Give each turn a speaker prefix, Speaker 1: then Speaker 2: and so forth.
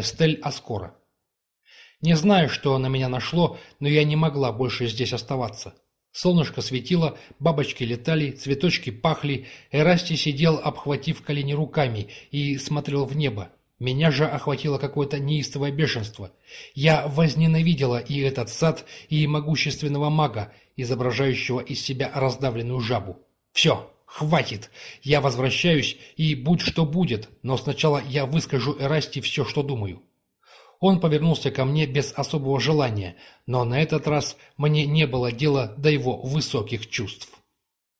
Speaker 1: Эстель Аскора. Не знаю, что на меня нашло, но я не могла больше здесь оставаться. Солнышко светило, бабочки летали, цветочки пахли, Эрасти сидел, обхватив колени руками, и смотрел в небо. Меня же охватило какое-то неистовое бешенство. Я возненавидела и этот сад, и могущественного мага, изображающего из себя раздавленную жабу. Все, хватит. Я возвращаюсь, и будь что будет, но сначала я выскажу Эрасти все, что думаю. Он повернулся ко мне без особого желания, но на этот раз мне не было дела до его высоких чувств.